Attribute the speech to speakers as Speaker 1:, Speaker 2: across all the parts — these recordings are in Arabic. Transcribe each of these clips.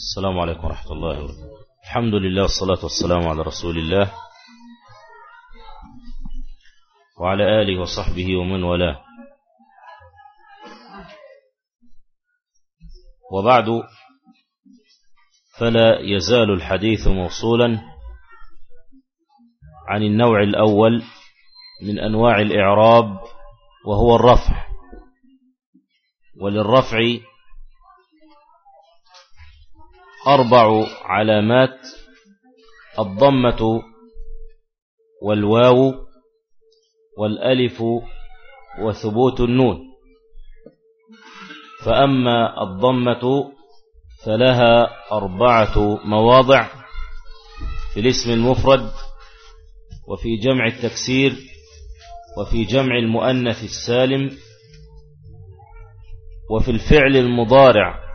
Speaker 1: السلام عليكم ورحمة الله وبركاته. الحمد لله والصلاة والسلام على رسول الله وعلى آله وصحبه ومن والاه. وبعد فلا يزال الحديث موصولا عن النوع الأول من أنواع الإعراب وهو الرفع. وللرفع أربع علامات الضمة والواو والألف وثبوت النون. فأما الضمة فلها أربعة مواضع في الاسم المفرد وفي جمع التكسير وفي جمع المؤنث السالم وفي الفعل المضارع.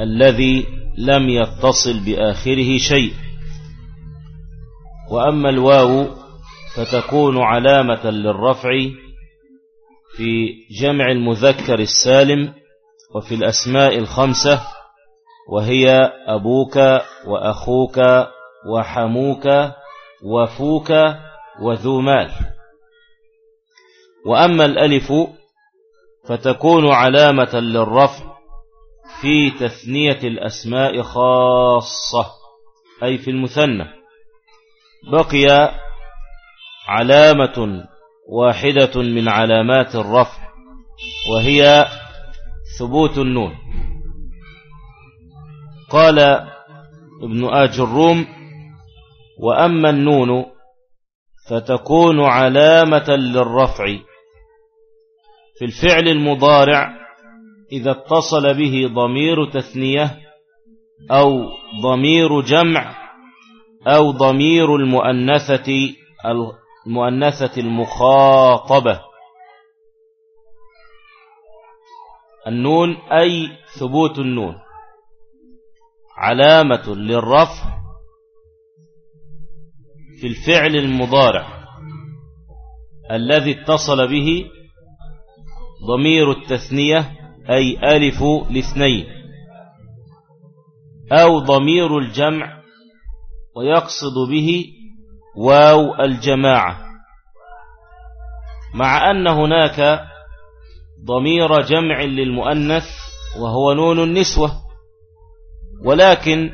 Speaker 1: الذي لم يتصل بآخره شيء. وأما الواو فتكون علامة للرفع في جمع المذكر السالم وفي الأسماء الخمسة وهي أبوك وأخوك وحموك وفوك وذو مال. وأما الألف فتكون علامة للرفع في تثنية الأسماء خاصة أي في المثنى. بقي علامة واحدة من علامات الرفع وهي ثبوت النون. قال ابن آج الروم وأما النون فتكون علامة للرفع في الفعل المضارع إذا اتصل به ضمير تثنية أو ضمير جمع أو ضمير المؤنثة المؤنثة المخاطبة. النون أي ثبوت النون. علامة للرفع في الفعل المضارع الذي اتصل به ضمير التثنية أي ألف الاثنين أو ضمير الجمع ويقصد به واو الجماعة. مع أن هناك ضمير جمع للمؤنث وهو نون النسوة ولكن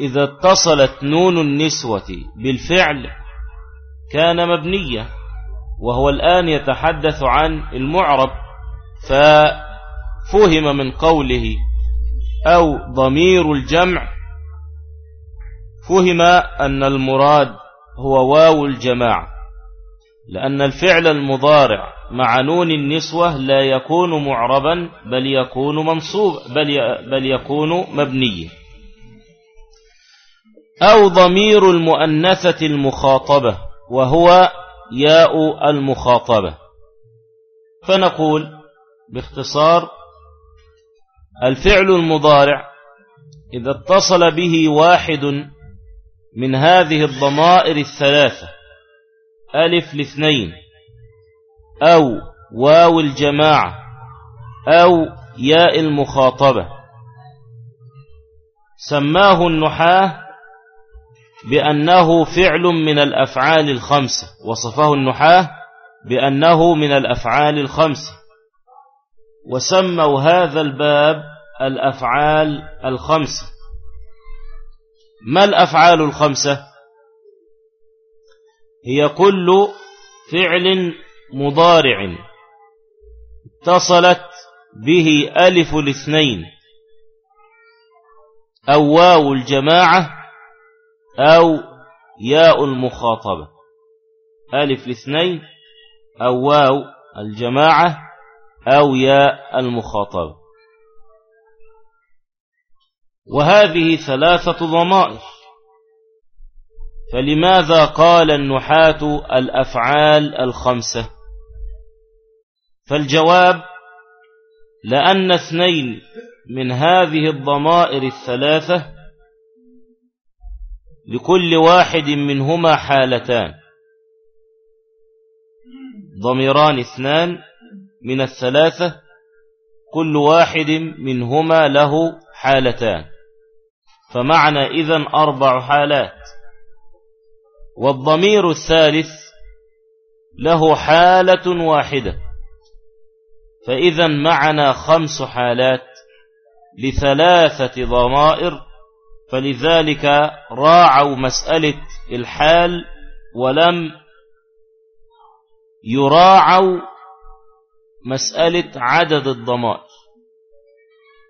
Speaker 1: إذا اتصلت نون النسوة بالفعل كان مبنية وهو الآن يتحدث عن المعرب. ففهم من قوله أو ضمير الجمع. فهم أن المراد هو واو الجماعة لأن الفعل المضارع مع نون النسوة لا يكون معربا بل يكون منصوب بل, بل يكون مبنيا. أو ضمير المؤنثة المخاطبة وهو ياء المخاطبة. فنقول باختصار الفعل المضارع إذا اتصل به واحد من هذه الضمائر الثلاثة ألف الاثنين أو واو الجماعة أو ياء المخاطبة. سماه النحاة بأنه فعل من الأفعال الخمسة وصفه النحاة بأنه من الأفعال الخمسة. وسموا هذا الباب الأفعال الخمسة ما الأفعال الخمسة؟ هي كل فعل مضارع اتصلت به ألف الاثنين أو واو الجماعة أو ياء المخاطبة. ألف الاثنين أو واو الجماعة أو ياء المخاطبة وهذه ثلاثة ضمائر. فلماذا قال النحاة الأفعال الخمسة؟ فالجواب لأن اثنين من هذه الضمائر الثلاثة لكل واحد منهما حالتان. ضميران اثنان من الثلاثة كل واحد منهما له حالتان. فمعنى إذن أربع حالات. والضمير الثالث له حالة واحدة. فإذا معنا خمس حالات لثلاثة ضمائر فلذلك راعوا مسألة الحال ولم يراعوا مسألة عدد الضمائر.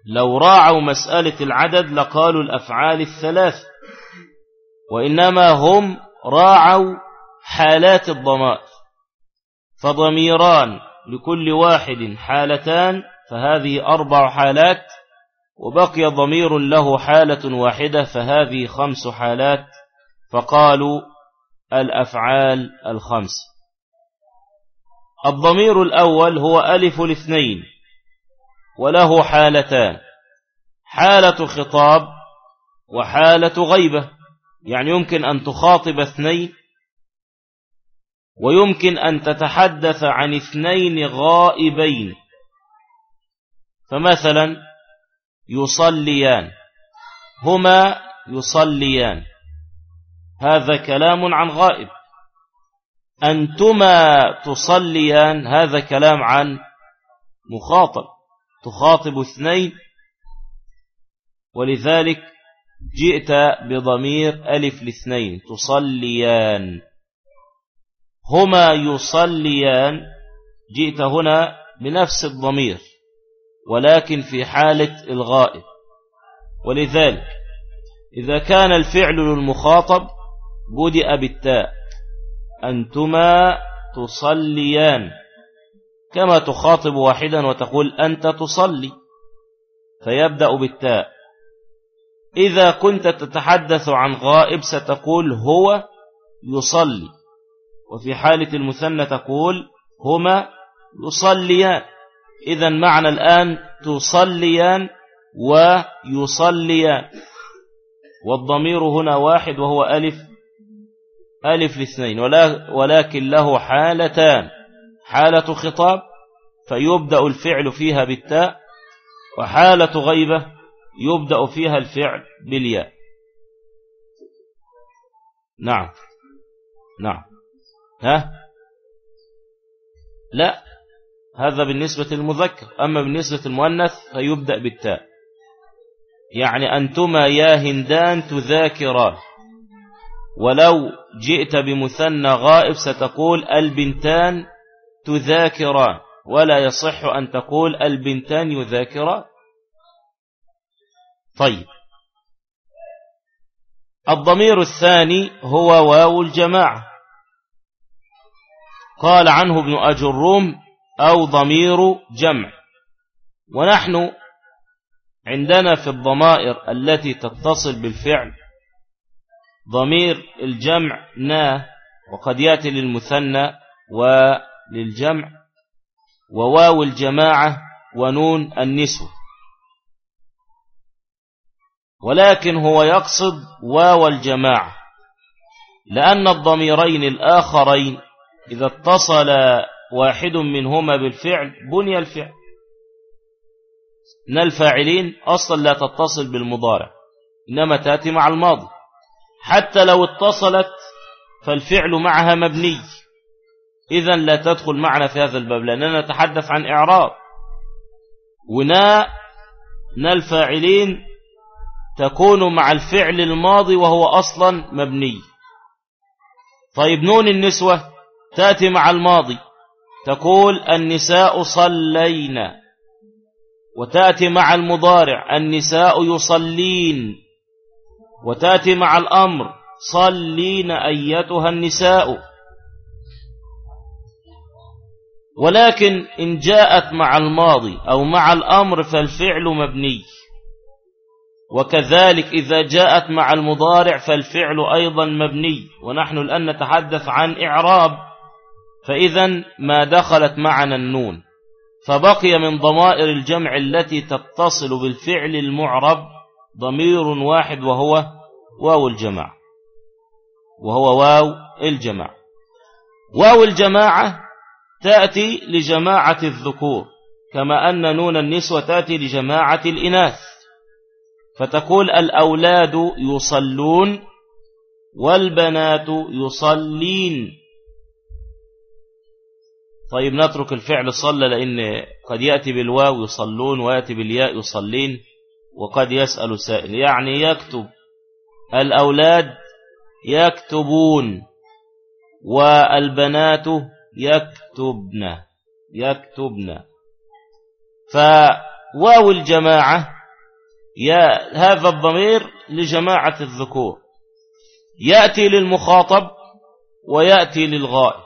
Speaker 1: لو راعوا مسألة العدد لقالوا الأفعال الثلاث وإنما هم راعوا حالات الضمائر. فضميران لكل واحد حالتان فهذه أربع حالات وبقي ضمير له حالة واحدة فهذه خمس حالات فقالوا الأفعال الخمس. الضمير الأول هو ألف الاثنين وله حالتان حالة خطاب وحالة غيبة يعني يمكن أن تخاطب اثنين ويمكن أن تتحدث عن اثنين غائبين فمثلا يصليان هما يصليان هذا كلام عن غائب. أنتما تصليان هذا كلام عن مخاطب تخاطب اثنين ولذلك جئت بضمير ألف الاثنين تصليان. هما يصليان جئت هنا بنفس الضمير ولكن في حالة الغائب. ولذلك إذا كان الفعل للمخاطب بدأ بالتاء. أنتما تصليان. كما تخاطب واحدا وتقول أنت تصلي. فيبدأ بالتاء. إذا كنت تتحدث عن غائب ستقول هو يصلي. وفي حالة المثنى تقول هما يصليان. إذا معنى الآن تصليان ويصليان. والضمير هنا واحد وهو ألف ألف الاثنين ولكن له حالتان. حالة خطاب فيبدأ الفعل فيها بالتاء وحالة غيبة يبدأ فيها الفعل بالياء. نعم. نعم. ها؟ لا. هذا بالنسبة للمذكر. أما بالنسبة للمؤنث فيبدأ بالتاء. يعني أنتما يا هندان تذاكران. ولو جئت بمثنى غائب ستقول البنتان تذاكران ولا يصح أن تقول البنتان يذاكران. طيب. الضمير الثاني هو واو الجماعة. قال عنه ابن أجروم أو ضمير جمع. ونحن عندنا في الضمائر التي تتصل بالفعل ضمير الجمع نا وقد يأتي للمثنى وللجمع وواو الجماعة ونون النسوة ولكن هو يقصد واو الجماعة لأن الضميرين الآخرين إذا اتصل واحد منهما بالفعل بني الفعل. إن الفاعلين أصلا لا تتصل بالمضارع إنما تأتي مع الماضي. حتى لو اتصلت فالفعل معها مبني. إذا لا تدخل معنا في هذا الباب لأننا نتحدث عن إعراب. ونا نا الفاعلين تكون مع الفعل الماضي وهو أصلا مبني. طيب نون النسوة تأتي مع الماضي. تقول النساء صلينا. وتأتي مع المضارع النساء يصلين. وتأتي مع الأمر صلين أيتها النساء. ولكن إن جاءت مع الماضي أو مع الأمر فالفعل مبني. وكذلك إذا جاءت مع المضارع فالفعل أيضا مبني. ونحن الآن نتحدث عن إعراب فإذا ما دخلت معنا النون. فبقي من ضمائر الجمع التي تتصل بالفعل المعرب ضمير واحد وهو واو الجماعة. وهو واو الجماعة. واو الجماعة تأتي لجماعة الذكور كما أن نون النسوة تأتي لجماعة الإناث. فتقول الأولاد يصلون والبنات يصلين. طيب نترك الفعل صلى لأن قد يأتي بالواو يصلون ويأتي بالياء يصلين. وقد يسأل سائل يعني يكتب. الأولاد يكتبون والبنات يكتبن يكتبن. فواو الجماعة يا هذا الضمير لجماعة الذكور. يأتي للمخاطب ويأتي للغائب.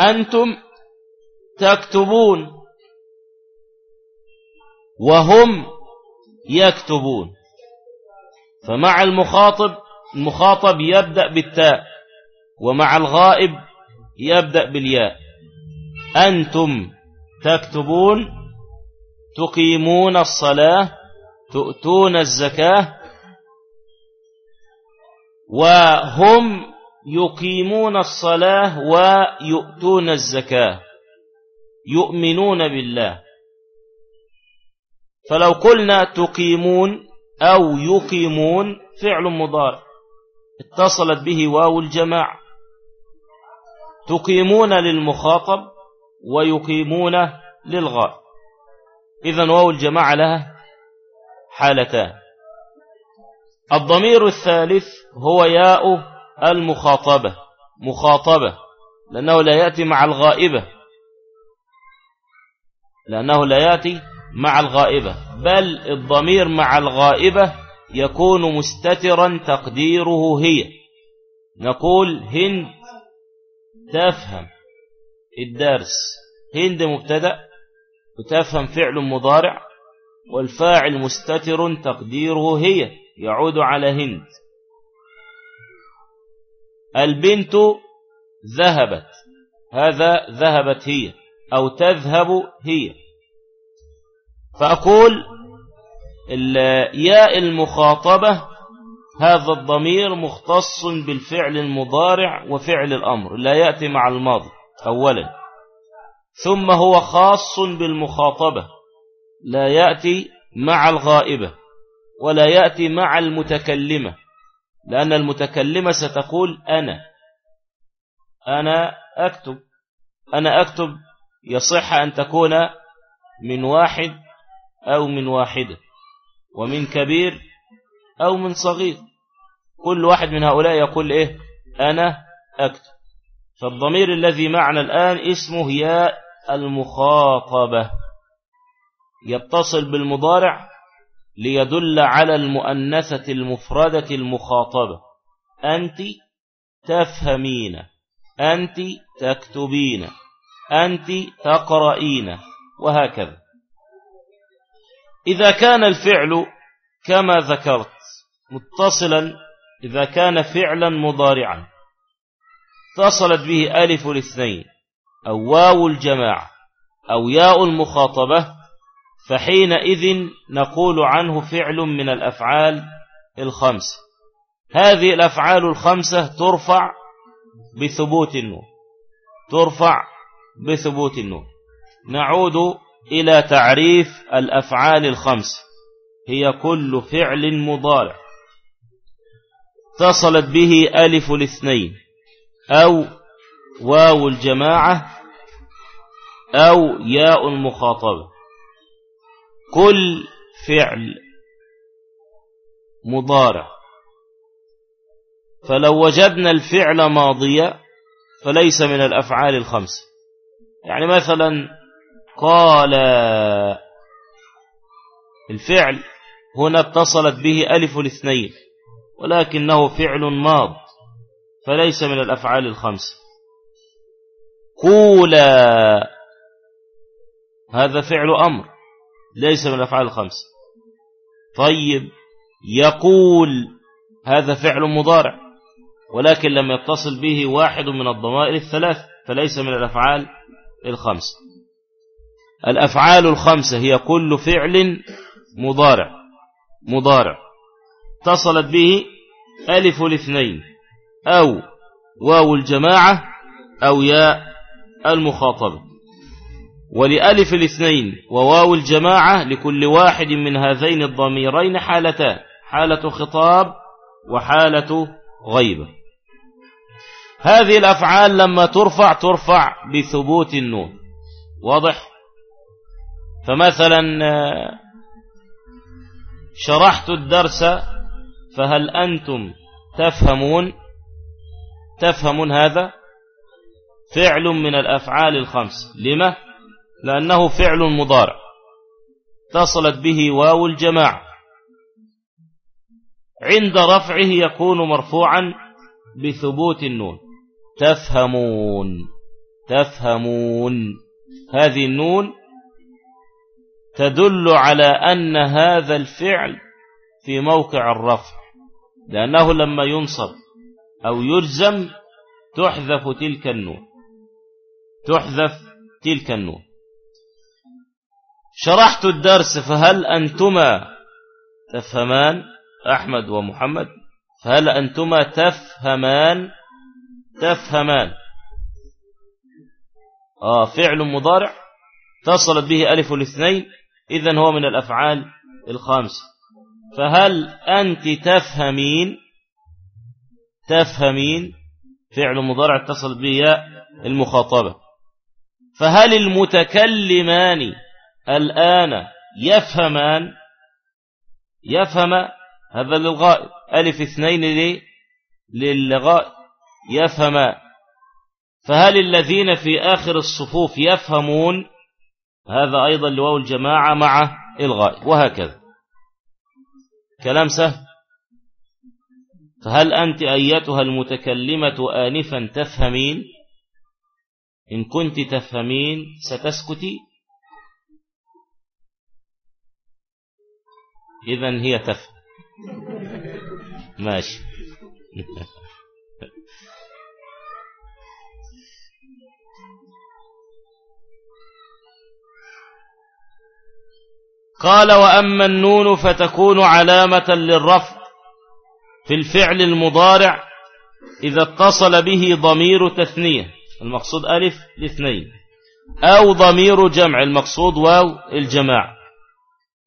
Speaker 1: أنتم تكتبون وهم يكتبون. فمع المخاطب المخاطب يبدأ بالتاء ومع الغائب يبدأ بالياء. أنتم تكتبون تقيمون الصلاة تؤتون الزكاة وهم يقيمون الصلاة ويؤتون الزكاة يؤمنون بالله. فلو قلنا تقيمون أو يقيمون فعل مضارع اتصلت به واو الجماعة تقيمون للمخاطب ويقيمون للغاء. إذن واو الجماعة لها حالتان. الضمير الثالث هو ياء المخاطبة. مخاطبة لأنه لا يأتي مع الغائبة. لأنه لا يأتي مع الغائبة بل الضمير مع الغائبة يكون مستترا تقديره هي. نقول هند تفهم. الدرس هند مبتدأ وتفهم فعل مضارع والفاعل مستتر تقديره هي يعود على هند. البنت ذهبت هذا ذهبت هي أو تذهب هي. فأقول ياء المخاطبة هذا الضمير مختص بالفعل المضارع وفعل الأمر لا يأتي مع الماضي أولا. ثم هو خاص بالمخاطبة لا يأتي مع الغائبة ولا يأتي مع المتكلمة لأن المتكلمة ستقول أنا. أنا أكتب. أنا أكتب يصح أن تكون من واحد أو من واحدة ومن كبير أو من صغير. كل واحد من هؤلاء يقول إيه؟ أنا أكتب. فالضمير الذي معنا الآن اسمه ياء المخاطبة. يتصل بالمضارع ليدل على المؤنثة المفردة المخاطبة. أنت تفهمين أنت تكتبين أنت تقرأين وهكذا. إذا كان الفعل كما ذكرت متصلا إذا كان فعلا مضارعا. اتصلت به ألف الاثنين أو واو الجماعة أو ياء المخاطبة فحينئذ نقول عنه فعل من الأفعال الخمس. هذه الأفعال الخمسة ترفع بثبوت النور ترفع بثبوت النور نعود إلى تعريف الأفعال الخمس. هي كل فعل مضارع. اتصلت به ألف الاثنين. أو واو الجماعة. أو ياء المخاطبة. كل فعل مضارع. فلو وجدنا الفعل ماضيا فليس من الأفعال الخمس. يعني مثلا قال الفعل هنا اتصلت به ألف الاثنين ولكنه فعل ماض فليس من الأفعال الخمس قولا هذا فعل أمر ليس من الأفعال الخمس طيب يقول هذا فعل مضارع ولكن لم يتصل به واحد من الضمائر الثلاث فليس من الأفعال الخمس الأفعال الخمسة هي كل فعل مضارع مضارع. اتصلت به ألف الاثنين أو واو الجماعة أو ياء المخاطبة. ولألف الاثنين وواو الجماعة لكل واحد من هذين الضميرين حالتان حالة خطاب وحالة غيبة. هذه الأفعال لما ترفع ترفع بثبوت النون. واضح؟ فمثلا شرحت الدرس فهل أنتم تفهمون؟ تفهمون هذا؟ فعل من الأفعال الخمس. لما لأنه فعل مضارع. اتصلت به واو الجماعة. عند رفعه يكون مرفوعا بثبوت النون. تفهمون. تفهمون. هذه النون تدل على أن هذا الفعل في موقع الرفع لأنه لما ينصب أو يجزم تحذف تلك النون. تحذف تلك النون. شرحت الدرس فهل أنتما تفهمان أحمد ومحمد؟ فهل أنتما تفهمان؟ تفهمان. آه فعل مضارع. اتصلت به ألف الاثنين. إذن هو من الأفعال الخامسة فهل أنت تفهمين تفهمين فعل مضارع اتصل به المخاطبة. فهل المتكلمان الآن يفهمان؟ يفهم هذا للغائب. ألف اثنين للغائب. يفهم فهل الذين في آخر الصفوف يفهمون؟ هذا أيضا لواو الجماعة مع الغائب وهكذا. كلام سهل. فهل أنت أيتها المتكلمة آنفا تفهمين؟ إن كنت تفهمين ستسكتي. إذا هي تفهم. ماشي. قال وأما النون فتكون علامة للرفع في الفعل المضارع إذا اتصل به ضمير تثنية المقصود ألف لاثنين أو ضمير جمع المقصود واو الجماعة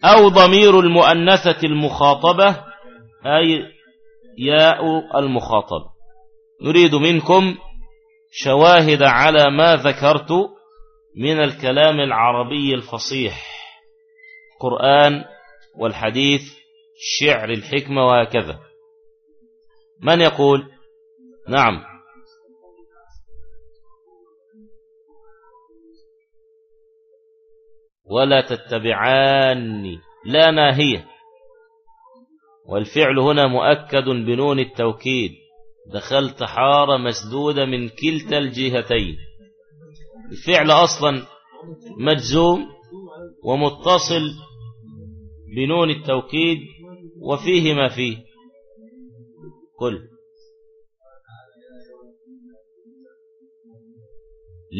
Speaker 1: أو ضمير المؤنثة المخاطبة أي ياء المخاطبة. نريد منكم شواهد على ما ذكرت من الكلام العربي الفصيح. القرآن والحديث الشعر الحكمة وهكذا. من يقول؟ نعم. ولا تتبعاني. لا ناهية والفعل هنا مؤكد بنون التوكيد. دخلت حارة مسدودة من كلتا الجهتين. الفعل أصلا مجزوم ومتصل بنون التوكيد وفيه ما فيه. قل.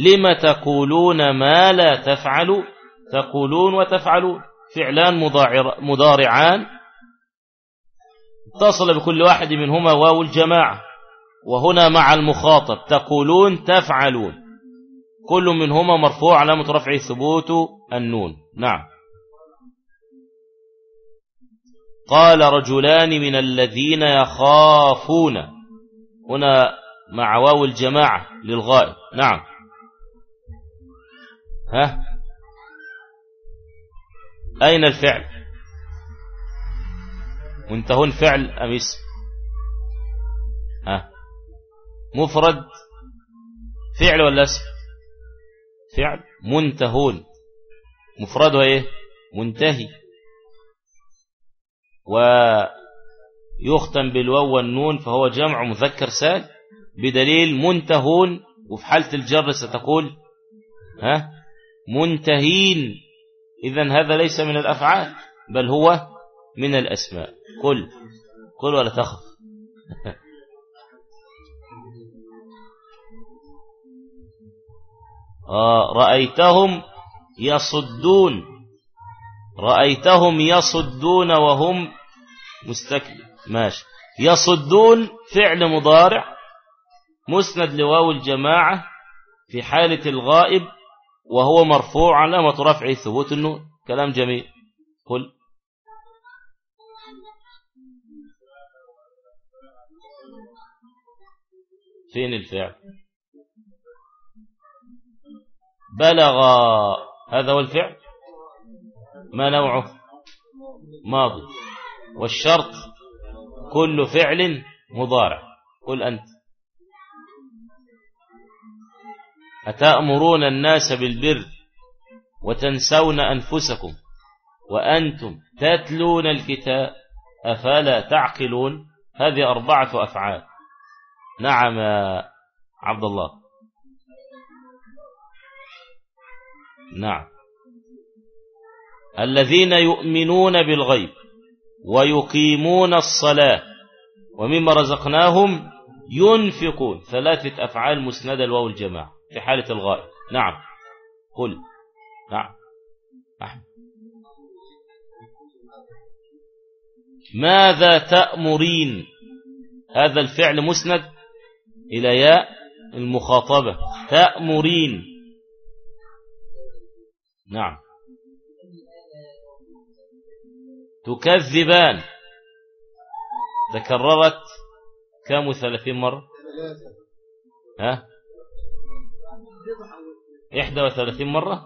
Speaker 1: لم تقولون ما لا تفعلوا؟ تقولون وتفعلون. فعلان مضارعان. اتصل بكل واحد منهما واو الجماعة. وهنا مع المخاطب. تقولون تفعلون. كل منهما مرفوع علامة رفع ثبوت النون. نعم. قال رجلان من الذين يخافون. هنا مع واو الجماعة للغائب نعم. ها؟ أين الفعل؟ منتهون فعل أم اسم؟ ها؟ مفرد فعل ولا اسم؟ فعل. منتهون. مفرده إيه؟ منتهي. ويختم بالواو والنون فهو جمع مذكر سال بدليل منتهون وفي حالة الجر ستقول ها؟ منتهين. إذا هذا ليس من الأفعال بل هو من الأسماء. قل قل ولا تخف. آه رأيتهم يصدون. رأيتهم يصدون وهم مستكبر ماشي. يصدون فعل مضارع مسند لواو الجماعة في حالة الغائب وهو مرفوع علامة رفعه ثبوت النون. كلام جميل. قل. فين الفعل؟ بلغ. هذا هو الفعل؟ ما نوعه؟ ماضي. والشرط كل فعل مضارع. قل أنت. أتأمرون الناس بالبر وتنسون أنفسكم وأنتم تتلون الكتاب أفلا تعقلون؟ هذه أربعة أفعال. نعم عبد الله. نعم. الذين يؤمنون بالغيب ويقيمون الصلاة ومما رزقناهم ينفقون. ثلاثة أفعال مسندة الواو الجماعة في حالة الغائب. نعم. قل. نعم. أحمد. ماذا تأمرين؟ هذا الفعل مسند إلى ياء المخاطبة. تأمرين. نعم. تكذبان. تكررت كم ثلاثين مرة؟ ها؟ إحدى وثلاثين مرة؟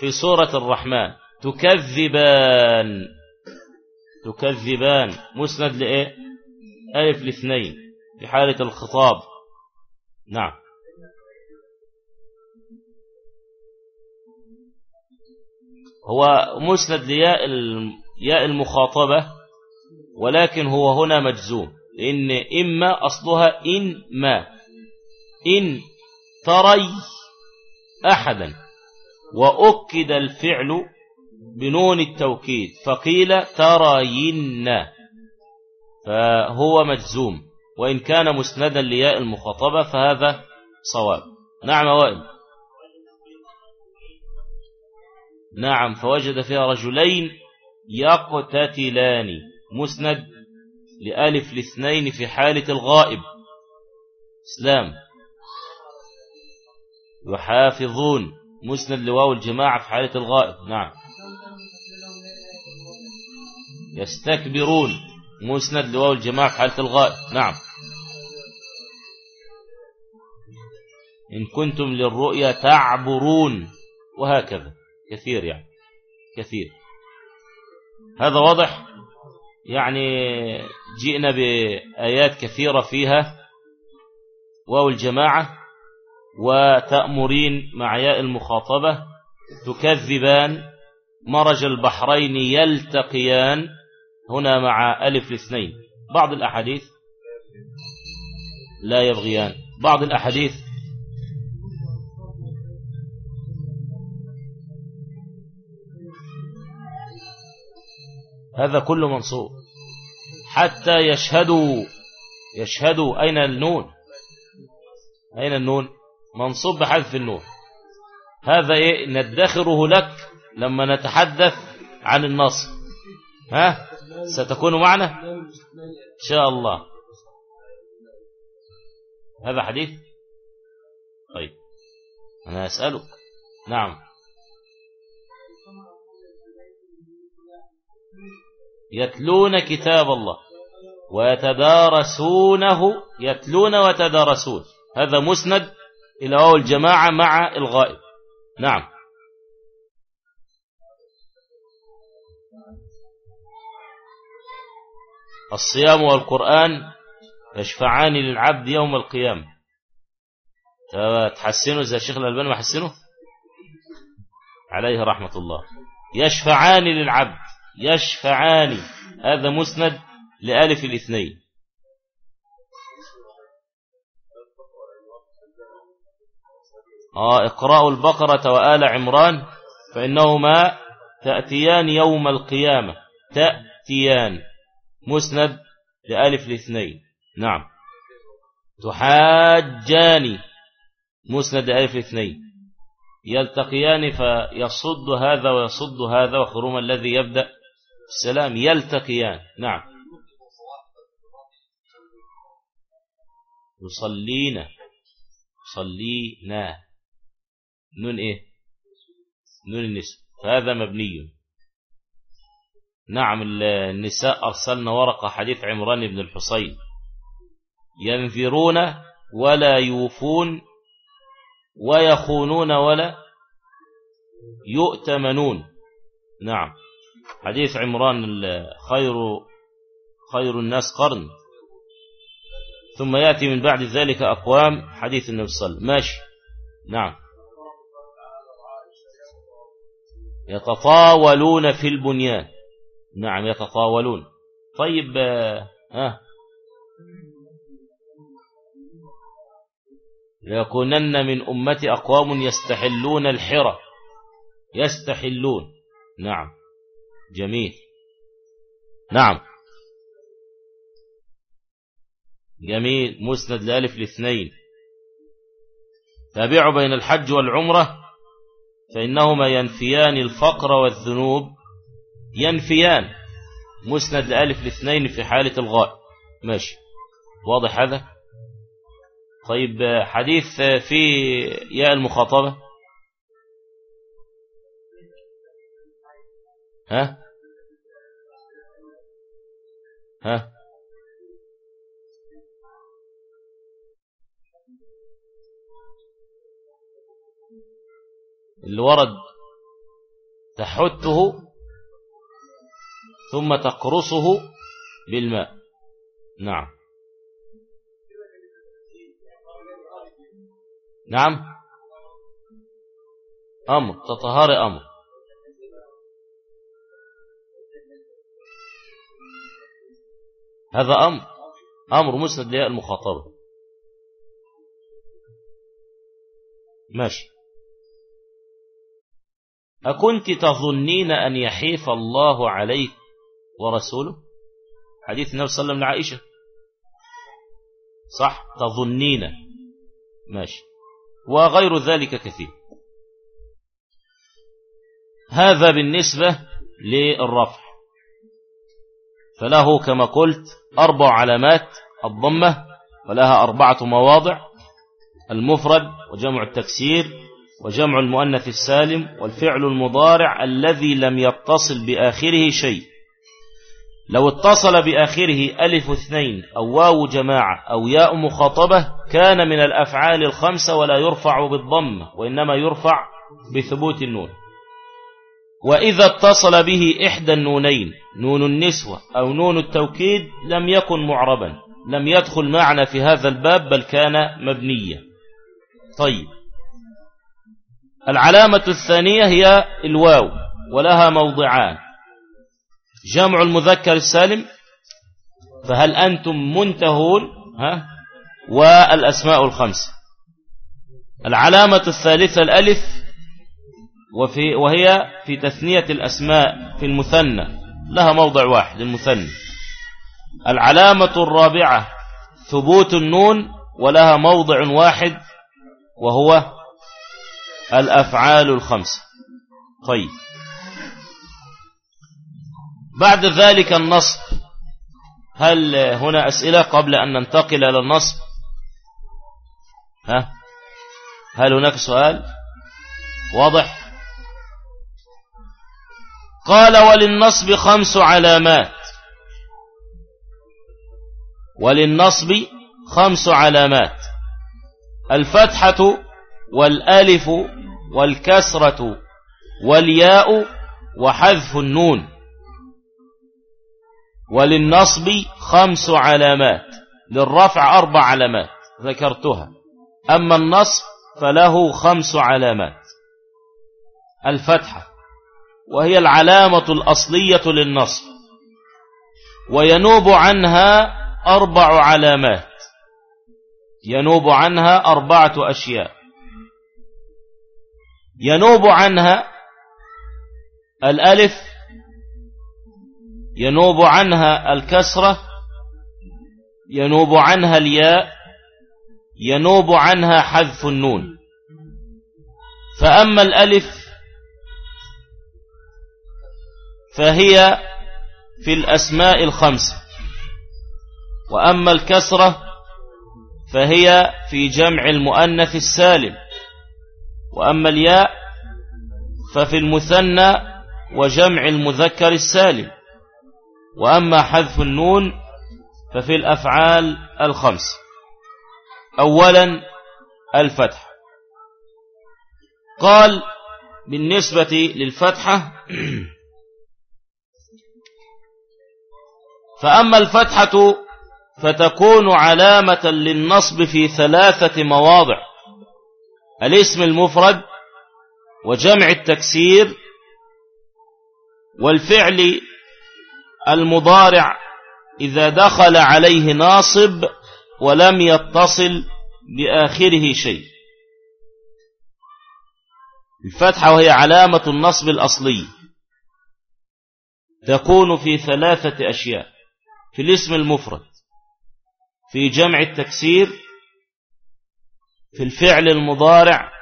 Speaker 1: في سورة الرحمن. تكذبان. تكذبان. مسند لإيه؟ ألف لاثنين. في حالة الخطاب. نعم. هو مسند لياء ياء المخاطبة ولكن هو هنا مجزوم لأن إما أصلها إن ما إن تري أحدا وأكد الفعل بنون التوكيد فقيل ترين فهو مجزوم وإن كان مسندا لياء المخاطبة فهذا صواب. نعم وائل. نعم فوجد فيها رجلين يقتتلان. مسند لألف الاثنين في حالة الغائب. إسلام. يحافظون. مسند لواو الجماعة في حالة الغائب. نعم. يستكبرون. مسند لواو الجماعة في حالة الغائب. نعم. إن كنتم للرؤيا تعبرون. وهكذا. كثير يعني كثير. هذا واضح؟ يعني جئنا بآيات كثيرة فيها واو الجماعة وتأمرين مع ياء المخاطبة تكذبان مرج البحرين يلتقيان هنا مع ألف الاثنين. بعض الأحاديث لا يبغيان بعض الأحاديث هذا كله منصوب. حتى يشهدوا يشهدوا أين النون؟ أين النون؟ منصوب بحذف النون. هذا إيه؟ ندخره لك لما نتحدث عن النص ها؟ ستكون معنا؟ إن شاء الله. هذا حديث؟ طيب. أنا أسألك. نعم. يتلون كتاب الله ويتدارسونه يتلون ويتدارسون. هذا مسند إلى واو الجماعة مع الغائب. نعم. الصيام والقرآن يشفعان للعبد يوم القيامة. تحسنه زي الشيخ الألباني ما حسنه عليه رحمة الله. يشفعان للعبد. يشفعان. هذا مسند لألف الاثنين. آه اقرأوا البقرة وآل عمران فإنهما تأتيان يوم القيامة. تأتيان. مسند لألف الاثنين. نعم. تحاجان. مسند لألف الاثنين. يلتقيان فيصد هذا ويصد هذا وخروم الذي يبدأ السلام يلتقيان. نعم. يصلين صلينا نون إيه؟ نون النساء. فهذا مبني. نعم النساء أرسلنا ورقة حديث عمران بن الحصين. ينذرون ولا يوفون ويخونون ولا يؤتمنون. نعم. حديث عمران خير خير الناس قرن. ثم يأتي من بعد ذلك أقوام حديث النبي صلى الله عليه وسلم. ماشي. نعم. يتطاولون في البنيان. نعم يتطاولون. طيب ها. آه. ليكونن من أمتي أقوام يستحلون الحرة يستحلون. نعم. جميل. نعم. جميل. مسند لألف الاثنين تابعوا بين الحج والعمرة فإنهما ينفيان الفقر والذنوب. ينفيان. مسند لألف الاثنين في حالة الغاء ماشي. واضح هذا؟ طيب حديث في ياء المخاطبة. ها؟ ها؟ اللي ورد تحته ثم تقرصه بالماء. نعم. نعم. أمر تطهار أمر. هذا أمر أمر مسند لياء المخاطبة ماشي. أكنت تظنين أن يحيف الله عليك ورسوله؟ حديث النبي صلى الله عليه وسلم لعائشة. صح تظنين. ماشي. وغير ذلك كثير. هذا بالنسبة للرفع. فله كما قلت أربع علامات الضمة ولها أربعة مواضع المفرد وجمع التكسير وجمع المؤنث السالم والفعل المضارع الذي لم يتصل بآخره شيء. لو اتصل بآخره ألف اثنين أو واو جماعة أو ياء مخاطبة كان من الأفعال الخمسة ولا يرفع بالضمة وإنما يرفع بثبوت النون. وإذا اتصل به إحدى النونين نون النسوة أو نون التوكيد لم يكن معربا لم يدخل معنا في هذا الباب بل كان مبنيا. طيب. العلامة الثانية هي الواو ولها موضعان. جمع المذكر السالم فهل أنتم منتهون؟ ها؟ والأسماء الخمسة. العلامة الثالثة الألف وفي وهي في تثنية الأسماء في المثنى. لها موضع واحد المثنى. العلامة الرابعة ثبوت النون ولها موضع واحد وهو الأفعال الخمسة. طيب. بعد ذلك النصب هل هنا أسئلة قبل أن ننتقل إلى النصب؟ ها؟ هل هناك سؤال؟ واضح؟ قال وللنصب خمس علامات. وللنصب خمس علامات. الفتحة والألف والكسرة والياء وحذف النون. وللنصب خمس علامات. للرفع أربع علامات. ذكرتها. أما النصب فله خمس علامات. الفتحة. وهي العلامة الأصلية للنصب وينوب عنها أربع علامات. ينوب عنها أربعة أشياء. ينوب عنها الألف. ينوب عنها الكسرة. ينوب عنها الياء. ينوب عنها حذف النون. فأما الألف فهي في الأسماء الخمسة وأما الكسرة فهي في جمع المؤنث السالم. وأما الياء ففي المثنى وجمع المذكر السالم. وأما حذف النون ففي الأفعال الخمس. أولا الفتح. قال بالنسبة للفتحة فأما الفتحة فتكون علامة للنصب في ثلاثة مواضع. الاسم المفرد وجمع التكسير والفعل المضارع إذا دخل عليه ناصب ولم يتصل بآخره شيء. الفتحة وهي علامة النصب الأصلي. تكون في ثلاثة أشياء. في الاسم المفرد في جمع التكسير في الفعل المضارع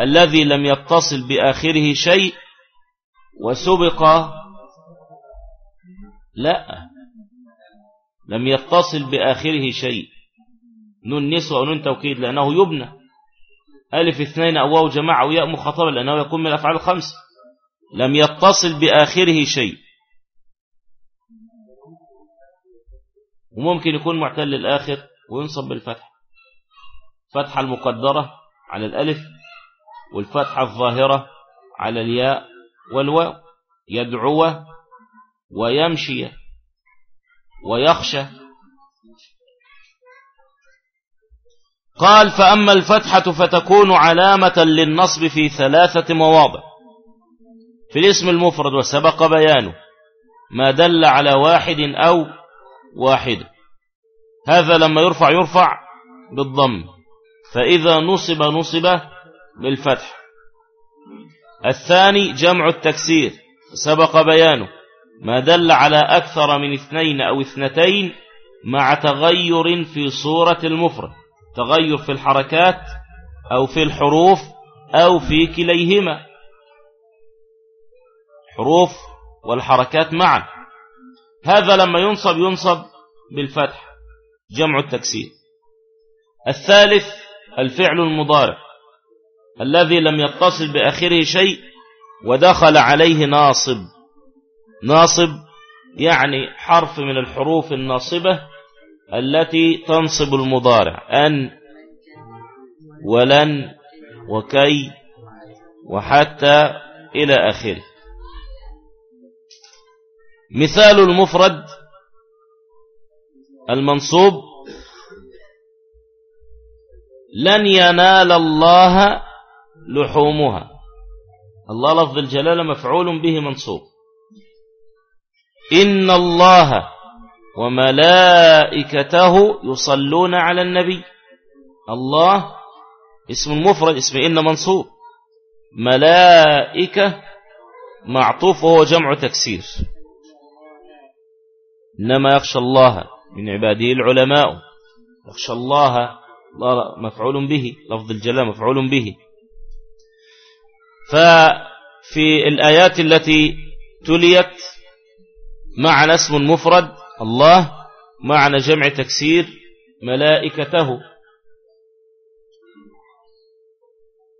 Speaker 1: الذي لم يتصل بآخره شيء وسبق لا لم يتصل بآخره شيء نون نسوة ونون توكيد لأنه يبنى ألف اثنين أو واو جماعة أو ياء مخاطبة لأنه يكون من الأفعال الخمس لم يتصل بآخره شيء. وممكن يكون معتل الآخر وينصب بالفتح. فتحة المقدرة على الألف والفتحة الظاهرة على الياء والواو. يدعو ويمشي ويخشى. قال فأما الفتحة فتكون علامة للنصب في ثلاثة مواضع. في الاسم المفرد وسبق بيانه ما دل على واحد أو واحد. هذا لما يرفع يرفع بالضم. فإذا نصب نصب بالفتح. الثاني جمع التكسير. سبق بيانه. ما دل على أكثر من اثنين أو اثنتين مع تغير في صورة المفرد. تغير في الحركات أو في الحروف أو في كليهما. حروف والحركات معا. هذا لما ينصب ينصب بالفتح جمع التكسير. الثالث الفعل المضارع الذي لم يتصل بآخره شيء ودخل عليه ناصب. ناصب يعني حرف من الحروف الناصبة التي تنصب المضارع. أن ولن وكي وحتى إلى آخره. مثال المفرد المنصوب لن ينال الله لحومها. الله لفظ الجلالة مفعول به منصوب. إن الله وملائكته يصلون على النبي. الله اسم المفرد اسم إن منصوب. ملائكة معطوف وهو جمع تكسير. إنما يخشى الله من عباده العلماء. يخشى الله مفعول به لفظ الجلال مفعول به. ففي الآيات التي تليت معنى اسم مفرد الله معنى جمع تكسير ملائكته.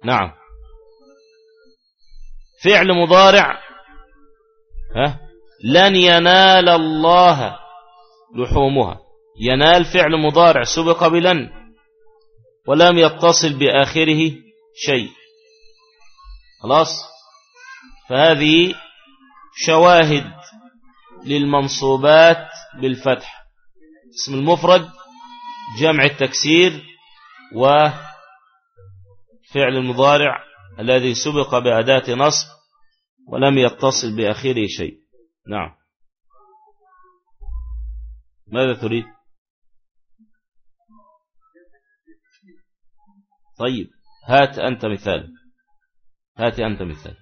Speaker 1: نعم. فعل مضارع. ها؟ لن ينال الله لحومها. ينال فعل مضارع سبق بلن ولم يتصل بآخره شيء. خلاص؟ فهذه شواهد للمنصوبات بالفتح. اسم المفرد جمع التكسير وفعل المضارع الذي سبق بأداة نصب ولم يتصل بأخيره شيء. نعم. ماذا تريد؟ طيب هات أنت مثال. هات أنت مثال.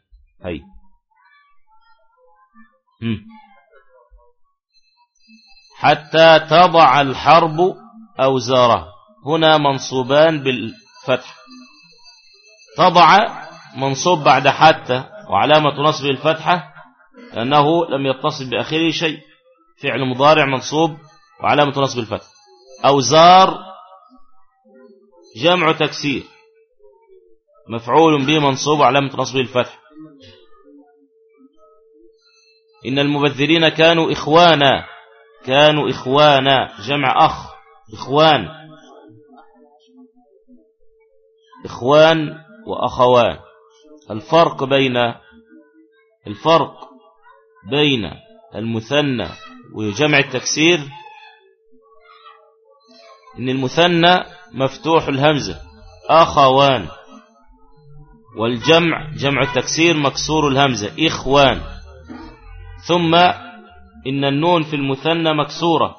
Speaker 1: هم. حتى تضع الحرب أوزارها. هنا منصوبان بالفتح. تضع منصوب بعد حتى. وعلامة نصب الفتحة لأنه لم يتصل بآخره شيء. فعل مضارع منصوب وعلامة نصب الفتح. أوزار جمع تكسير. مفعول به منصوب علامة نصبه الفتح. إن المبذرين كانوا إخوانا. كانوا إخوانا. جمع أخ. إخوان. إخوان وأخوان. الفرق بين الفرق بين المثنى وجمع التكسير إن المثنى مفتوح الهمزة أخوان والجمع جمع التكسير مكسور الهمزة إخوان. ثم إن النون في المثنى مكسورة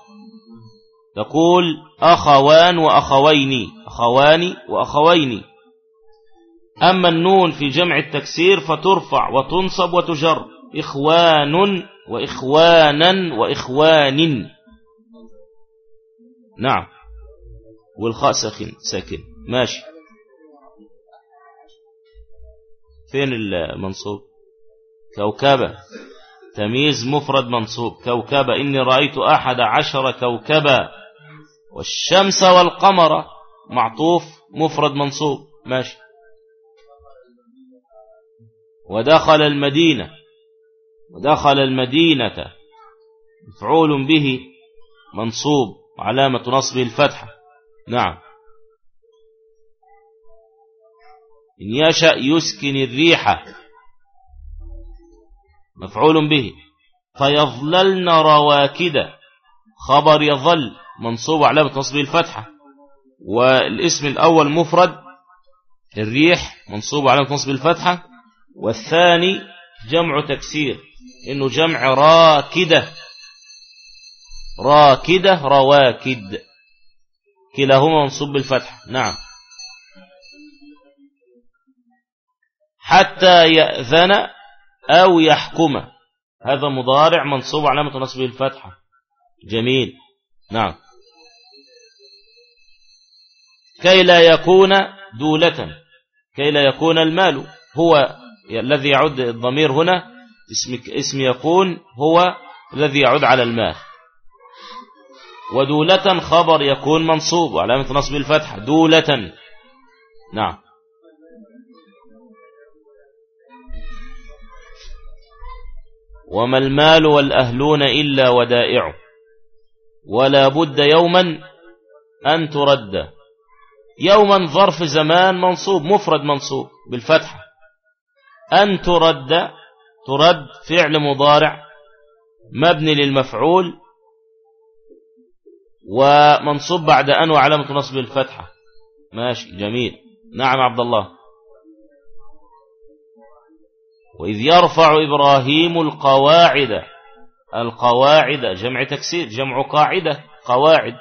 Speaker 1: تقول أخوان وأخوين أخوان وأخوين. أما النون في جمع التكسير فترفع وتنصب وتجر. إخوان وإخوانا وإخوان. نعم. والخاء ساكن ساكن. ماشي. فين المنصوب؟ كوكبة. تمييز مفرد منصوب. كوكبة. إني رأيت أحد عشر كوكبا والشمس والقمر. معطوف. مفرد منصوب. ماشي. ودخل المدينة. ودخل المدينة مفعول به منصوب علامة نصبه الفتحة نعم. إن يشأ يسكن الريح مفعول به. فيظللن رواكد. خبر يظل منصوب علامة نصبه الفتحة والاسم الأول مفرد الريح منصوب علامة نصب الفتحة والثاني جمع تكسير. إنه جمع راكدة. راكدة رواكد. كلاهما منصوب بالفتح. نعم. حتى يأذن أو يحكم. هذا مضارع منصوب علامة نصبه الفتحة جميل. نعم. كي لا يكون دولة. كي لا يكون المال. هو الذي يعود الضمير هنا. اسم, اسم يكون هو الذي يعود على المال ودولة خبر يكون منصوب وعلامة نصب الفتح دولة. نعم. وما المال والأهلون إلا ودائع ولا بد يوما أن ترد. يوما ظرف زمان منصوب مفرد منصوب بالفتحة. أن ترد ترد فعل مضارع مبني للمفعول ومنصوب بعد أن وعلامة نصب الفتحة. ماشي جميل. نعم عبد الله. وإذ يرفع إبراهيم القواعد. القواعد جمع تكسير جمع قاعدة قواعد.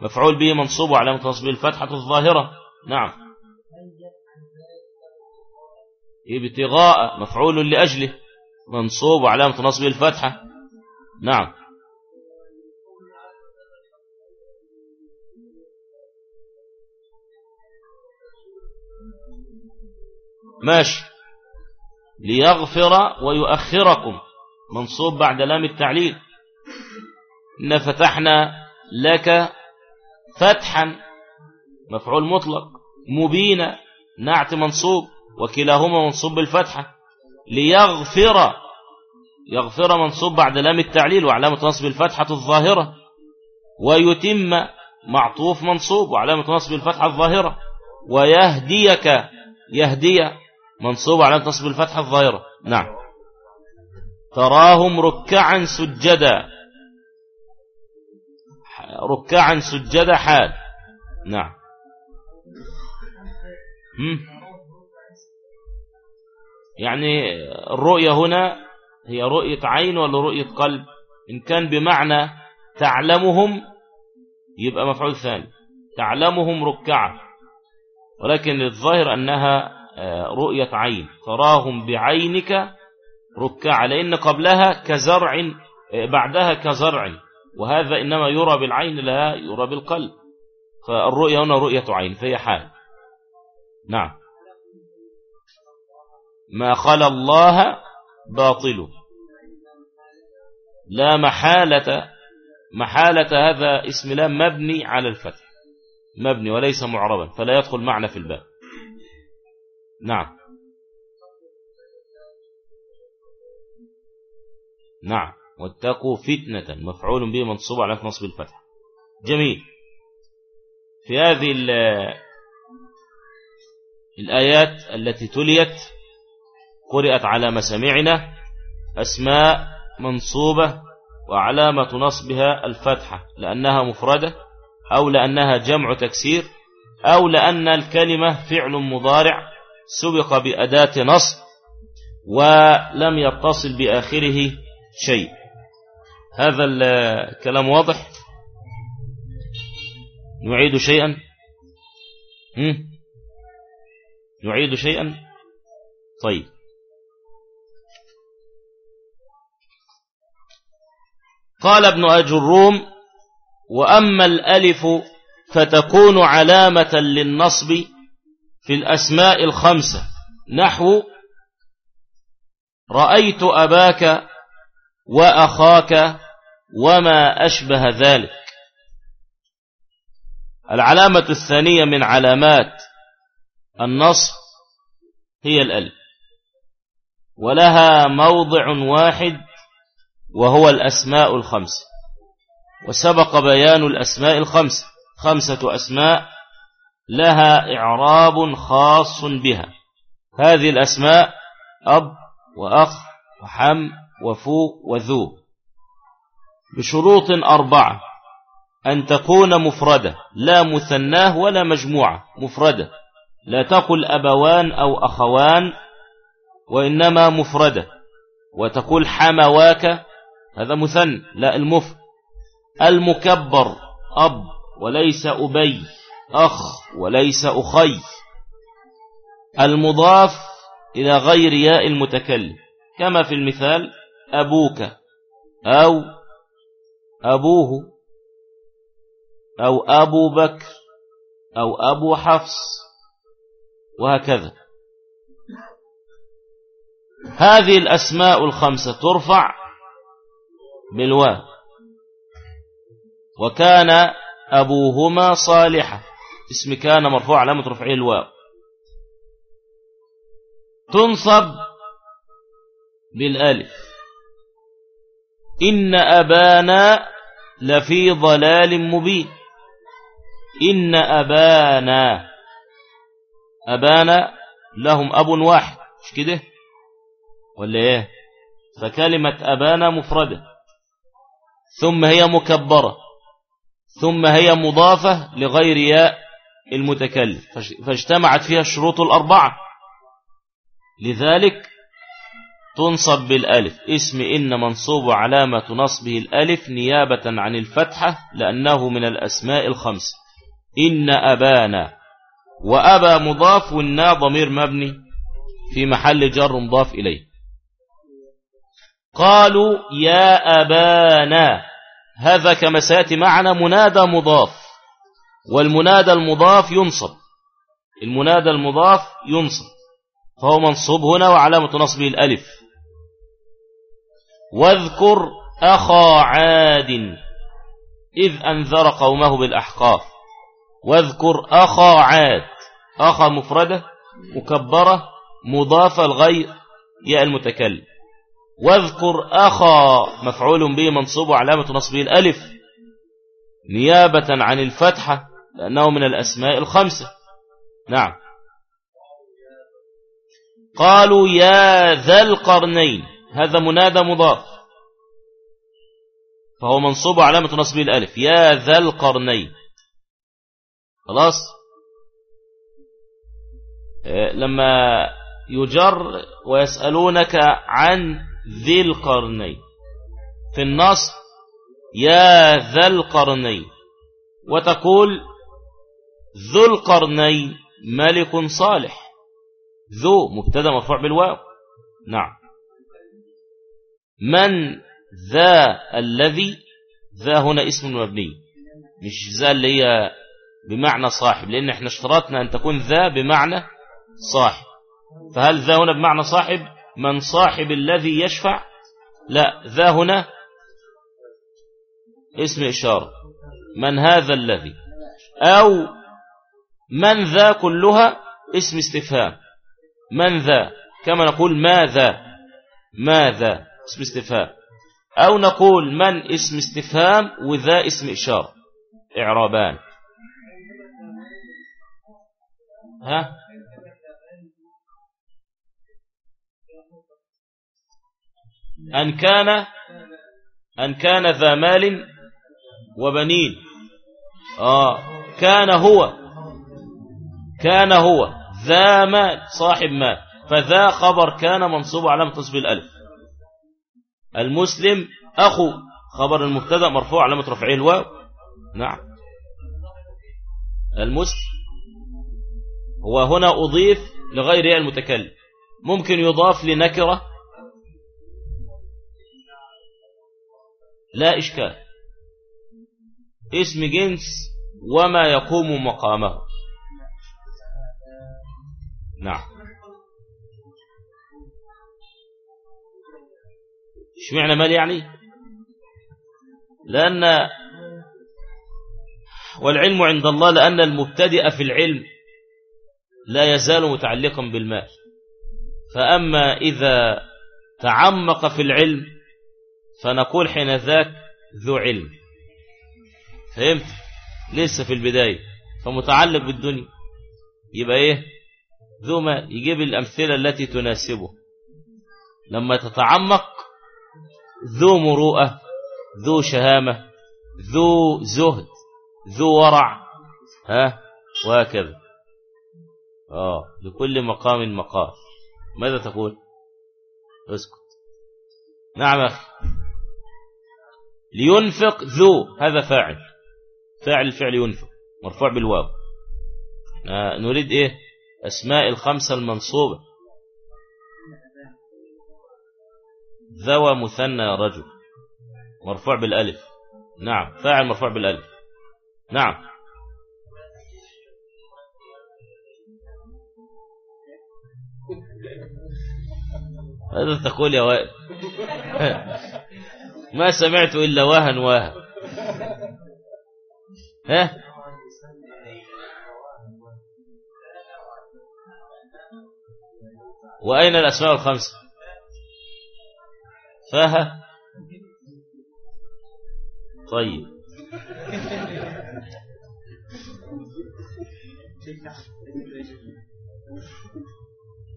Speaker 1: مفعول به منصوب وعلامة نصب الفتحة الظاهرة. نعم. إبتغاء مفعول لأجله. منصوب وعلامة نصب الفتحة. نعم. ماشي. ليغفر ويؤخركم. منصوب بعد لام التعليل. إن فتحنا لك فتحا. مفعول مطلق. مبين نعت منصوب. وكلاهما منصوب بالفتحة. ليغفر. يغفر منصوب بعد لام التعليل وعلامة نصب الفتحة الظاهرة. ويتم معطوف منصوب وعلامة نصب الفتحة الظاهرة. ويهديك يهدي منصوب علامة نصب الفتحة الظاهرة. نعم. تراهم ركعا سجدا. ركعا سجدا حال. نعم. يعني الرؤية هنا هي رؤية عين ولا رؤية قلب؟ إن كان بمعنى تعلمهم يبقى مفعول ثاني. تعلمهم ركعا ولكن الظاهر أنها آه، رؤية عين. تراهم بعينك ركعا لأن قبلها كزرع آه، بعدها كزرع وهذا إنما يرى بالعين لا يرى بالقلب. فالرؤية هنا رؤية عين فهي حال. نعم. ما خلى الله باطل لا محالة محالة هذا اسم لا مبني على الفتح. مبني وليس معربا فلا يدخل معنى في الباب. نعم. نعم. واتقوا فتنة مفعول به منصوب على نصب الفتح. جميل. في هذه الآيات التي تليت قرأت على مسامعنا أسماء منصوبة وعلامة نصبها الفتحة لأنها مفردة أو لأنها جمع تكسير أو لأن الكلمة فعل مضارع سبق بأداة نصب ولم يتصل بآخره شيء. هذا الكلام واضح؟ نعيد شيئا؟ نعيد شيئا؟ طيب. قال ابن أجروم وأما الألف فتكون علامة للنصب في الأسماء الخمسة. نحو رأيت أباك وأخاك وما أشبه ذلك. العلامة الثانية من علامات النصب هي الألف ولها موضع واحد وهو الأسماء الخمس. وسبق بيان الأسماء الخمس. خمسة أسماء لها إعراب خاص بها. هذه الأسماء أب وأخ وحم وفو وذو. بشروط أربعة. أن تكون مفردة. لا مثناه ولا مجموعة. مفردة. لا تقل أبوان أو أخوان وإنما مفردة. وتقول حمواك هذا مثن لا المفرد المكبر أب وليس أبي أخ وليس أخي. المضاف إلى غير ياء المتكلم. كما في المثال أبوك أو أبوه أو أبو بكر أو أبو حفص وهكذا. هذه الأسماء الخمسة. ترفع بالواو. وكان أبوهما صالحا. اسم كان مرفوع علامة رفعه الواو. تنصب بالألف. إن أبانا لفي ضلال مبين. إن أبانا أبانا لهم أب واحد. مش كده؟ ولا إيه؟ فكلمة أبانا مفردة. ثم هي مكبرة ثم هي مضافة لغير ياء المتكلم فاجتمعت فيها الشروط الأربعة. لذلك تنصب بالألف اسم إن منصوب علامة نصبه الألف نيابة عن الفتحة لأنه من الأسماء الخمس. إن أبانا وأبا مضاف والنا ضمير مبني في محل جر مضاف إليه. قالوا يا أبانا هذا كما سيأتي معنا منادى مضاف والمنادى المضاف ينصب المنادى المضاف ينصب فهو منصوب هنا وعلامة نصبه الألف. واذكر أخا عاد إذ أنذر قومه بالأحقاف. واذكر أخا عاد أخا مفردة مكبرة مضافة الغير يا المتكلم. واذكر أخا مفعول به منصوب علامة نصبه الألف نيابة عن الفتحة لأنه من الأسماء الخمسة. نعم. قالوا يا ذا القرنين هذا منادى مضاف. فهو منصوب علامة نصبه الألف يا ذا القرنين. خلاص؟ آه، لما يجر ويسألونك عن ذي القرنين. في النص يا ذا القرنين. وتقول ذو القرنين ملك صالح. ذو مبتدا مرفوع بالواو. نعم. من ذا الذي ذا هنا اسم مبني. مش ذا اللي هي بمعنى صاحب لأن إحنا اشترطنا أن تكون ذا بمعنى صاحب. فهل ذا هنا بمعنى صاحب؟ من صاحب الذي يشفع. لا ذا هنا اسم إشارة. من هذا الذي؟ أو من ذا كلها اسم استفهام. من ذا؟ كما نقول ماذا؟ ماذا؟ اسم استفهام. أو نقول من اسم استفهام وذا اسم إشارة. إعرابان. ها؟ أن كان أن كان ذا مال وبنين. آه كان هو كان هو ذا مال صاحب مال. فذا خبر كان منصوب على تصب الألف المسلم أخو خبر المبتدأ مرفوع علامة رفعه الواو. نعم. المسلم هو هنا أضيف لغير المتكلم. ممكن يضاف لنكرة لا إشكال. اسم جنس وما يقوم مقامه. نعم. اشمعنى مال يعني؟ لأن والعلم عند الله لأن المبتدئ في العلم لا يزال متعلقا بالمال. فأما إذا تعمق في العلم فنقول حين ذاك ذو علم. فهمت؟ لسه في البداية. فمتعلق بالدنيا. يبقى إيه؟ ذو ما يجيب الأمثلة التي تناسبه. لما تتعمق ذو مروءة ذو شهامة ذو زهد ذو ورع. ها؟ وهكذا. آه لكل مقام مقام ماذا تقول؟ اسكت. نعم أخي. لينفق ذو هذا فاعل. فاعل الفعل ينفق مرفوع بالواو. آه نريد إيه؟ أسماء الخمسة المنصوبة. ذوى مثنى رجل. مرفوع بالألف. نعم فاعل مرفوع بالألف. نعم. ماذا تقول يا وائل؟ ما سمعت إلا واهن واهن. ها؟ وأين الأسماء الخمسة؟ فها طيب.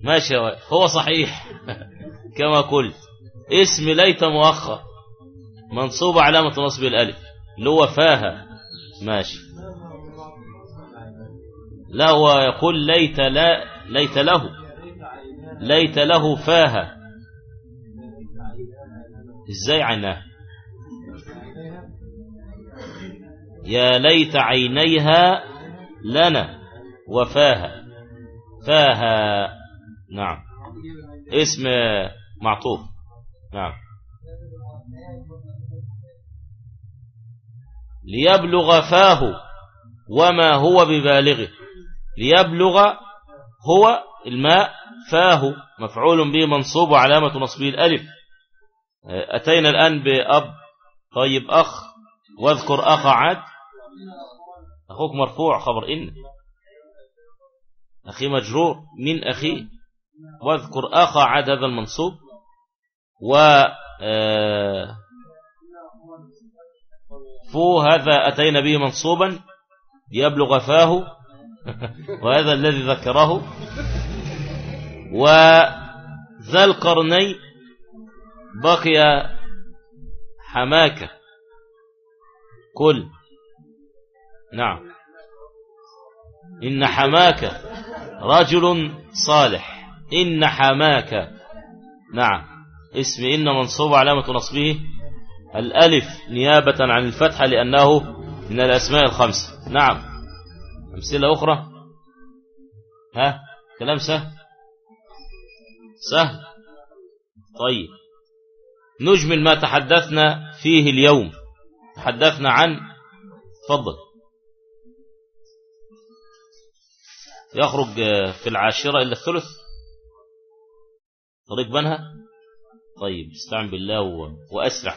Speaker 1: ماشي هو صحيح. كما قلت. اسم ليت مؤخر. منصوب علامة نصب الألف. اللي هو فاها. ماشي. لا هو يقول ليت لا ليت له. ليت له فاها. إزاي عيناه؟ يا ليت عينيها لنا. وفاها. فاها. نعم. اسم معطوف. نعم. ليبلغ فاه وما هو ببالغه. ليبلغ هو الماء فاه مفعول به منصوب وعلامة نصبه الألف. أتينا الآن بأب طيب أخ واذكر أخ عاد. أخوك مرفوع خبر إن. أخي مجرور من أخي. واذكر أخ عاد هذا المنصوب. و آه، فو هذا أتينا به منصوبا يبلغ فاه وهذا الذي ذكره. وذا القرني بقي حماكة. كل نعم. إن حماك رجل صالح. إن حماك. نعم. اسم إن منصوب علامة نصبه. الألف نيابة عن الفتحة لأنه من الأسماء الخمسة نعم. أمثلة أخرى؟ ها؟ كلام سهل. سهل. طيب. نجمل ما تحدثنا فيه اليوم. تحدثنا عن تفضل. يخرج في العاشرة إلا الثلث. طريق بنها؟ طيب استعن بالله وأسرع.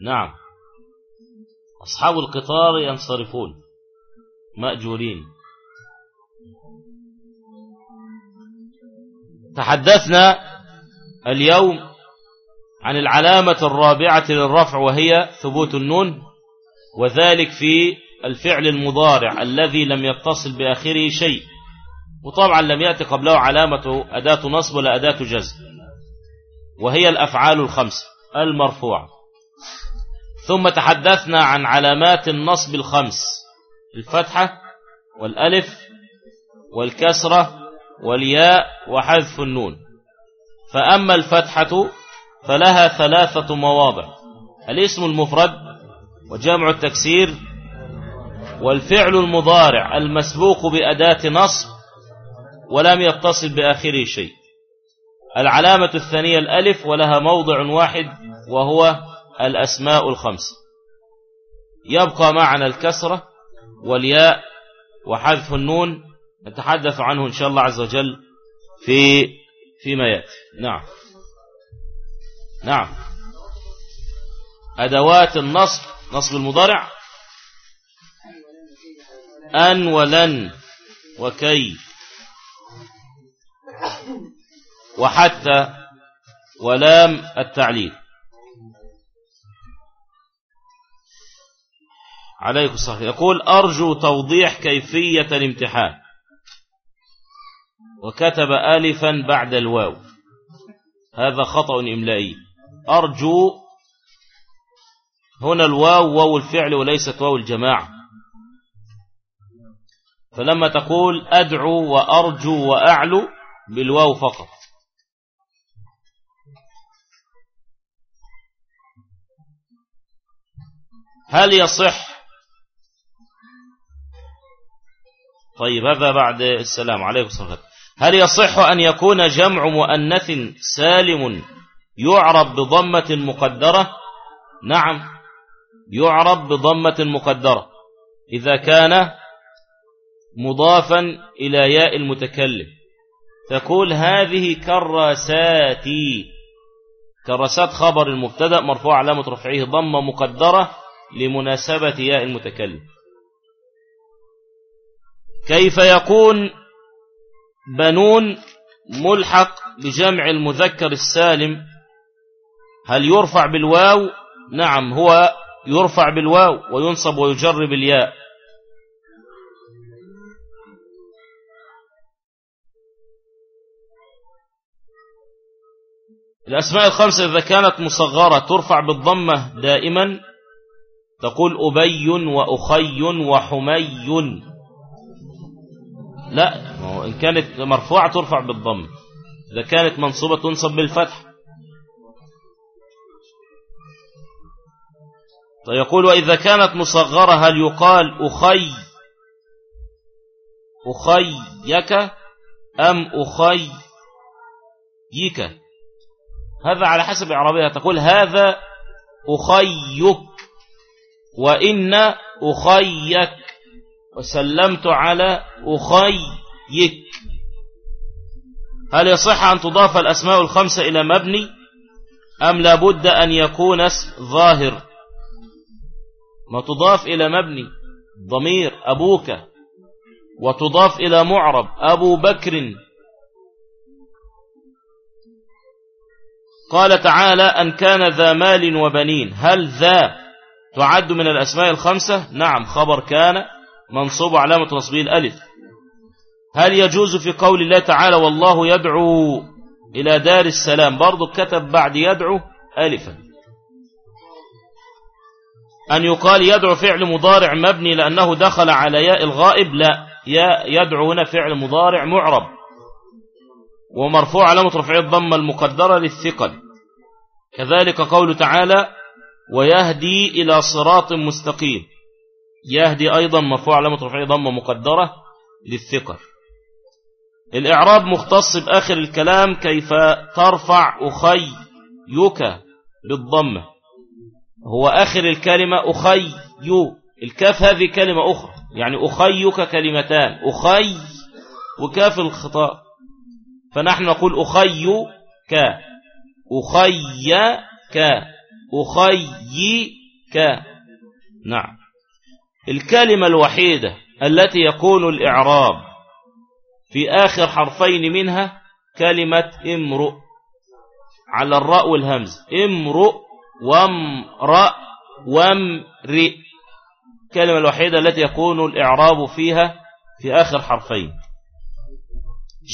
Speaker 1: نعم. أصحاب القطار ينصرفون. مأجورين. تحدثنا اليوم عن العلامة الرابعة للرفع وهي ثبوت النون وذلك في الفعل المضارع الذي لم يتصل بآخره شيء. وطبعا لم يأتي قبله علامة أداة نصب ولا أداة جزم. وهي الأفعال الخمس. المرفوعة ثم تحدثنا عن علامات النصب الخمس الفتحة والألف والكسرة والياء وحذف النون. فأما الفتحة فلها ثلاثة مواضع الاسم المفرد وجمع التكسير والفعل المضارع المسبوق بأداة نصب ولم يتصل بآخره شيء. العلامة الثانية الألف ولها موضع واحد وهو الأسماء الخمس. يبقى معنا الكسرة والياء وحذف النون نتحدث عنه إن شاء الله عز وجل في فيما يأتي. نعم. نعم. أدوات النصب نصب المضارع. أن ولن وكي. وحتى ولام التعليل. عليك الصحيح يقول أرجو توضيح كيفية الامتحان. وكتب آلفا بعد الواو. هذا خطأ إملائي. أرجو هنا الواو واو الفعل وليست واو الجماعة. فلما تقول أدعو وأرجو وأعلو بالواو فقط. هل يصح طيب هذا بعد السلام عليكم الصلاة هل يصح أن يكون جمع مؤنث سالم يعرب بضمة مقدرة؟ نعم يعرب بضمة مقدرة. إذا كان مضافا إلى ياء المتكلم. تقول هذه كراساتي كراسات خبر المبتدأ مرفوع علامة رفعه ضمة مقدرة لمناسبة ياء المتكلم. كيف يكون بنون ملحق بجمع المذكر السالم؟ هل يرفع بالواو؟ نعم هو يرفع بالواو وينصب ويجر بالياء الأسماء الخمسة إذا كانت مصغرة ترفع بالضمة دائما. تقول أبي وأخي وحمي. لا إن كانت مرفوعة ترفع بالضم. إذا كانت منصوبة تنصب بالفتح. فيقول وإذا كانت مصغرة هل يقال أخي؟ أخيك أم أخيك؟ هذا على حسب إعرابها. تقول هذا أخيك وإن أخيك وسلمت على أخيك. هل يصح أن تضاف الأسماء الخمسة إلى مبني؟ أم لابد أن يكون اسم ظاهر؟ ما تضاف إلى مبني ضمير أبوك. وتضاف إلى معرب أبو بكر. قال تعالى أن كان ذا مال وبنين. هل ذا تعد من الأسماء الخمسة؟ نعم خبر كان. منصوب علامة نصبه الألف هل يجوز في قول الله تعالى والله يدعو إلى دار السلام؟ برضو كتب بعد يدعو ألفا. أن يقال يدعو فعل مضارع مبني لأنه دخل على ياء الغائب؟ لا يدعو هنا فعل مضارع معرب. ومرفوع علامة رفعه الضمة المقدرة للثقل. كذلك قول تعالى ويهدي إلى صراط مستقيم. يهدي أيضا مرفوع علامة رفعه ضمة مقدرة للثقل الإعراب مختص بآخر الكلام كيف ترفع أخي يك بالضمة هو آخر الكلمة أخي الكاف هذه كلمة أخرى يعني أخيك كلمتان أخي وكاف الخطاء فنحن نقول أخي ك أخي ك أخي ك نعم. الكلمة الوحيدة التي يكون الإعراب في آخر حرفين منها كلمة امرؤ. على الراء والهمز. امرؤ وامرأ وامرئ. الكلمة الوحيدة التي يكون الإعراب فيها في آخر حرفين.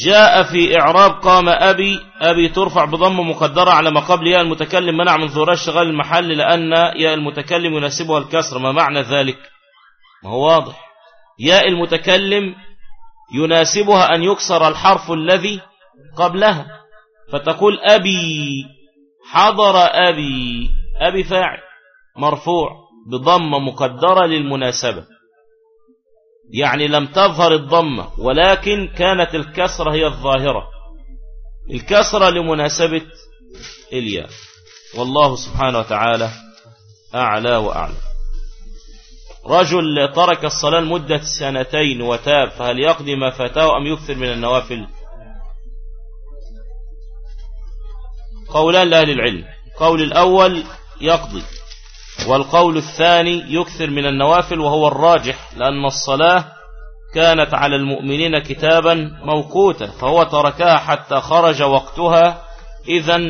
Speaker 1: جاء في إعراب قام أبي. أبي ترفع بضم مقدرة على ما قبل ياء المتكلم منع من ظهور اشتغال المحل لأن ياء المتكلم يناسبها الكسر. ما معنى ذلك؟ ما هو واضح. ياء المتكلم يناسبها أن يكسر الحرف الذي قبلها فتقول أبي حضر أبي أبي فاعل مرفوع بضمة مقدرة للمناسبة. يعني لم تظهر الضمة ولكن كانت الكسرة هي الظاهرة. الكسرة لمناسبة الياء. والله سبحانه وتعالى أعلى وأعلى. رجل ترك الصلاة لمدة سنتين وتاب فهل يقضي ما فاته أم يكثر من النوافل؟ قولان لأهل العلم. قول الأول يقضي والقول الثاني يكثر من النوافل وهو الراجح لأن الصلاة كانت على المؤمنين كتابا موقوتا فهو تركها حتى خرج وقتها إذا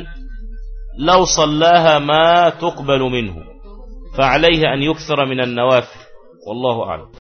Speaker 1: لو صلاها ما تقبل منه. فعليه أن يكثر من النوافل. والله أعلم.